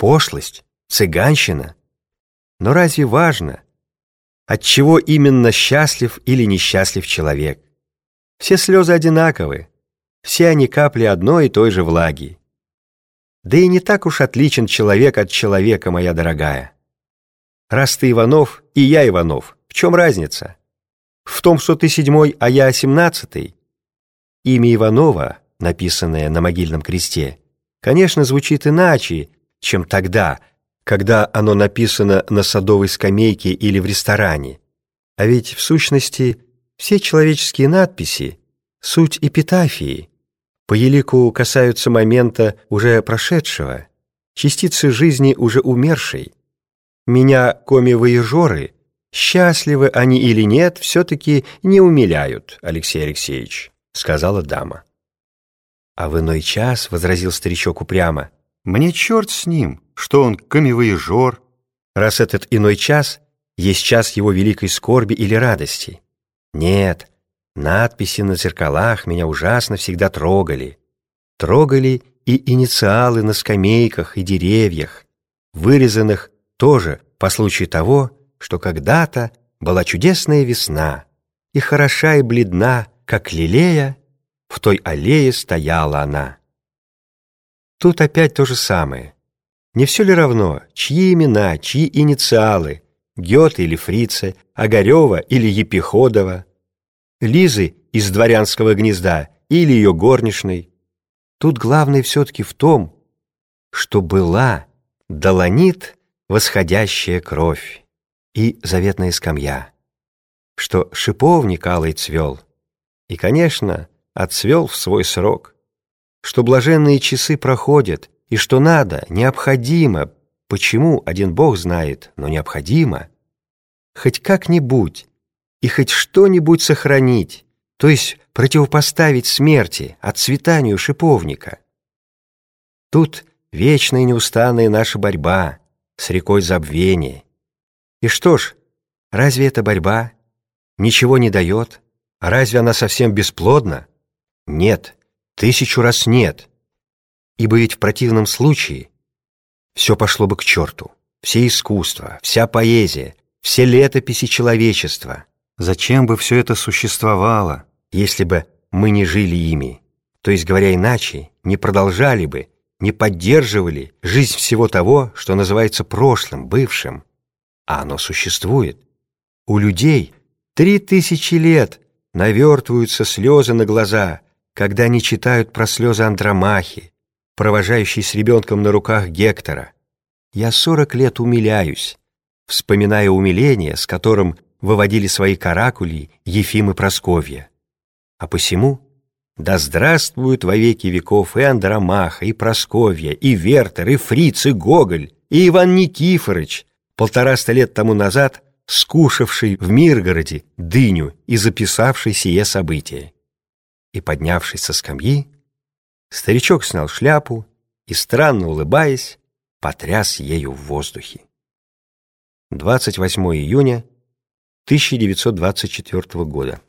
пошлость, цыганщина. Но разве важно, от чего именно счастлив или несчастлив человек? Все слезы одинаковы, все они капли одной и той же влаги. Да и не так уж отличен человек от человека, моя дорогая. Раз ты Иванов, и я Иванов, в чем разница? В том, что ты седьмой, а я семнадцатый? Имя Иванова, написанное на могильном кресте, конечно, звучит иначе, чем тогда, когда оно написано на садовой скамейке или в ресторане. А ведь, в сущности, все человеческие надписи — суть эпитафии. По елику касаются момента уже прошедшего, частицы жизни уже умершей. Меня коми-воежоры, счастливы они или нет, все-таки не умиляют, Алексей Алексеевич, сказала дама. А в иной час, — возразил старичок упрямо, — мне черт с ним, что он камевоежор, раз этот иной час есть час его великой скорби или радости. Нет, надписи на зеркалах меня ужасно всегда трогали. Трогали и инициалы на скамейках и деревьях, вырезанных тоже по случаю того, что когда-то была чудесная весна, и хороша и бледна, как лилея, в той аллее стояла она. Тут опять то же самое. Не все ли равно, чьи имена, чьи инициалы, Гёте или Фрице, Огарева или Епиходова, Лизы из дворянского гнезда или ее горничной. Тут главное все-таки в том, что была долонит восходящая кровь и заветная скамья, что шиповник алый цвел, и, конечно, отцвел в свой срок, что блаженные часы проходят, и что надо, необходимо, почему, один Бог знает, но необходимо, хоть как-нибудь и хоть что-нибудь сохранить, то есть противопоставить смерти, отцветанию шиповника. Тут вечная и неустанная наша борьба с рекой забвения. И что ж, разве эта борьба ничего не дает? Разве она совсем бесплодна? Нет, тысячу раз нет. Ибо ведь в противном случае все пошло бы к черту. Все искусство, вся поэзия, все летописи человечества. Зачем бы все это существовало, если бы мы не жили ими? То есть, говоря иначе, не продолжали бы, не поддерживали жизнь всего того, что называется прошлым, бывшим. А оно существует. У людей три тысячи лет навертываются слезы на глаза, когда они читают про слезы Андромахи, провожающей с ребенком на руках Гектора. Я сорок лет умиляюсь, вспоминая умиление, с которым выводили свои каракули Ефим и Просковья. А посему да здравствуют во веки веков и Андромаха, и Просковья, и Вертер, и Фриц, и Гоголь, и Иван Никифорович, полтораста лет тому назад скушавший в Миргороде дыню и записавший сие событие. И, поднявшись со скамьи, старичок снял шляпу и, странно улыбаясь, потряс ею в воздухе. 28 июня 1924 года.